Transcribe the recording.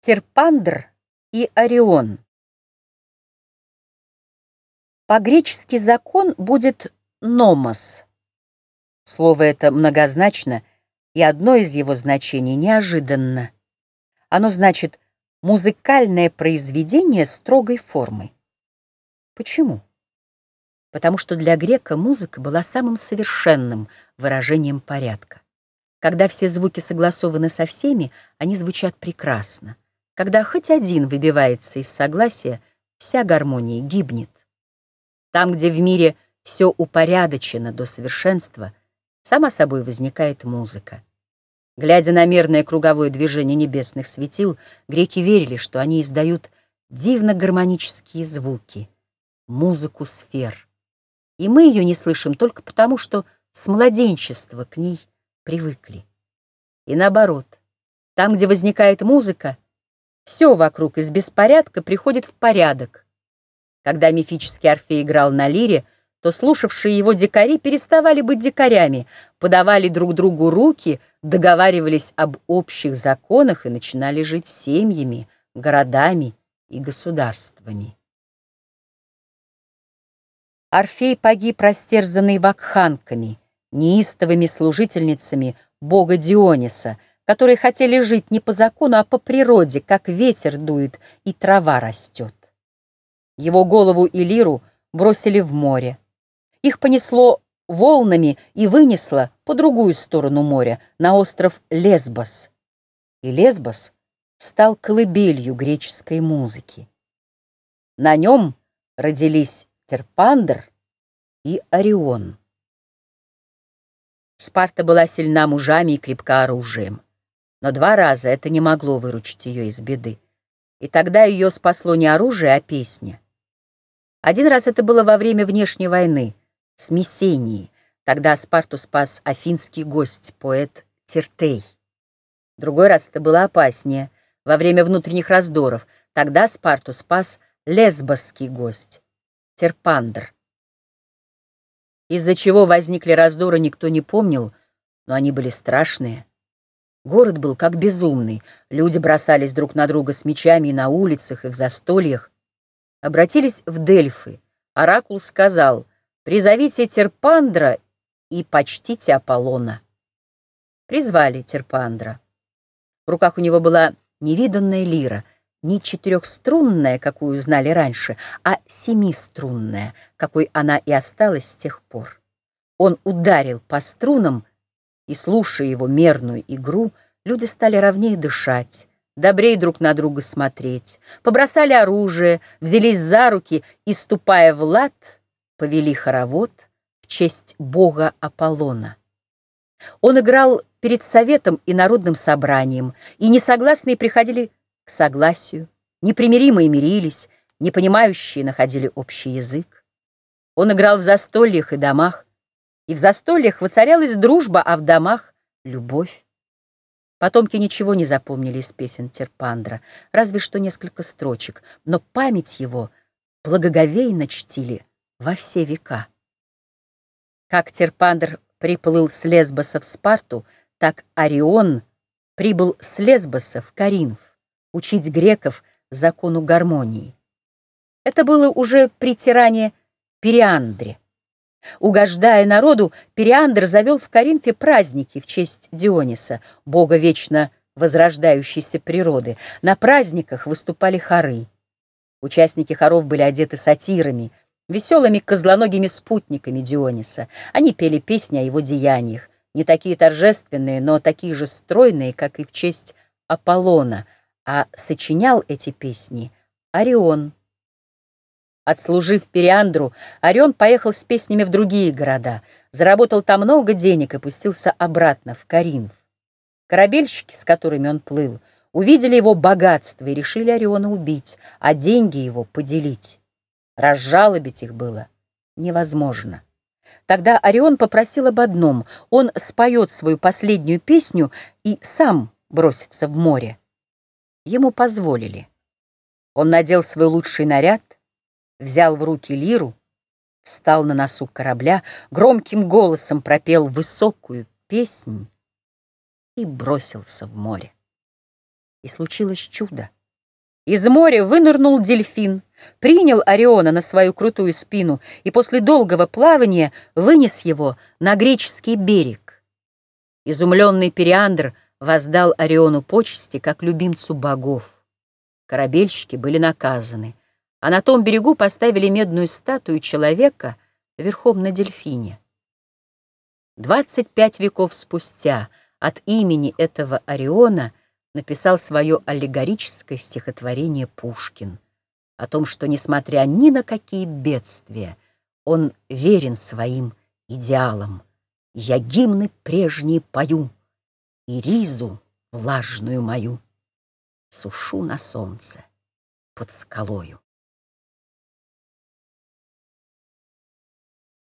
Терпандр и Орион. По-гречески закон будет «номос». Слово это многозначно, и одно из его значений неожиданно. Оно значит «музыкальное произведение строгой формы». Почему? Потому что для грека музыка была самым совершенным выражением порядка. Когда все звуки согласованы со всеми, они звучат прекрасно. Когда хоть один выбивается из согласия, вся гармония гибнет. Там, где в мире все упорядочено до совершенства, сама собой возникает музыка. Глядя на мерное круговое движение небесных светил, греки верили, что они издают дивно-гармонические звуки, музыку сфер. И мы ее не слышим только потому, что с младенчества к ней привыкли. И наоборот, там, где возникает музыка, все вокруг из беспорядка приходит в порядок. Когда мифический Орфей играл на лире, то слушавшие его дикари переставали быть дикарями, подавали друг другу руки, договаривались об общих законах и начинали жить семьями, городами и государствами. Орфей погиб растерзанный вакханками, неистовыми служительницами бога Диониса — которые хотели жить не по закону, а по природе, как ветер дует и трава растет. Его голову и лиру бросили в море. Их понесло волнами и вынесло по другую сторону моря, на остров Лесбос. И Лесбос стал колыбелью греческой музыки. На нем родились Терпандр и Орион. Спарта была сильна мужами и крепка оружием. Но два раза это не могло выручить ее из беды. И тогда ее спасло не оружие, а песня. Один раз это было во время внешней войны, с Мессенией. Тогда Спарту спас афинский гость, поэт Тертей. Другой раз это было опаснее, во время внутренних раздоров. Тогда Спарту спас лесбосский гость, Терпандр. Из-за чего возникли раздоры, никто не помнил, но они были страшные. Город был как безумный. Люди бросались друг на друга с мечами и на улицах, и в застольях. Обратились в Дельфы. Оракул сказал, «Призовите Терпандра и почтите Аполлона». Призвали Терпандра. В руках у него была невиданная лира, не четырехструнная, какую знали раньше, а семиструнная, какой она и осталась с тех пор. Он ударил по струнам, и, слушая его мерную игру, люди стали ровнее дышать, добрее друг на друга смотреть, побросали оружие, взялись за руки и, ступая в лад, повели хоровод в честь бога Аполлона. Он играл перед советом и народным собранием, и несогласные приходили к согласию, непримиримые мирились, непонимающие находили общий язык. Он играл в застольях и домах, и в застольях воцарялась дружба, а в домах — любовь. Потомки ничего не запомнили из песен Терпандра, разве что несколько строчек, но память его благоговейно чтили во все века. Как Терпандр приплыл с Лесбоса в Спарту, так Орион прибыл с Лесбоса в Каринф учить греков закону гармонии. Это было уже при тиране Периандре. Угождая народу, Периандр завел в Коринфе праздники в честь Диониса, бога вечно возрождающейся природы. На праздниках выступали хоры. Участники хоров были одеты сатирами, веселыми козлоногими спутниками Диониса. Они пели песни о его деяниях, не такие торжественные, но такие же стройные, как и в честь Аполлона, а сочинял эти песни Орион. Отслужив Периандру, Орион поехал с песнями в другие города, заработал там много денег и пустился обратно в Каринф. Корабельщики, с которыми он плыл, увидели его богатство и решили Ориона убить, а деньги его поделить. Разжалобить их было невозможно. Тогда Орион попросил об одном — он споет свою последнюю песню и сам бросится в море. Ему позволили. Он надел свой лучший наряд — взял в руки лиру, встал на носу корабля, громким голосом пропел высокую песнь и бросился в море. И случилось чудо. Из моря вынырнул дельфин, принял Ориона на свою крутую спину и после долгого плавания вынес его на греческий берег. Изумленный Периандр воздал Ориону почести, как любимцу богов. Корабельщики были наказаны, а на том берегу поставили медную статую человека верхом на дельфине. Двадцать пять веков спустя от имени этого Ориона написал свое аллегорическое стихотворение Пушкин о том, что, несмотря ни на какие бедствия, он верен своим идеалам. Я гимны прежние пою, и ризу влажную мою сушу на солнце под скалою.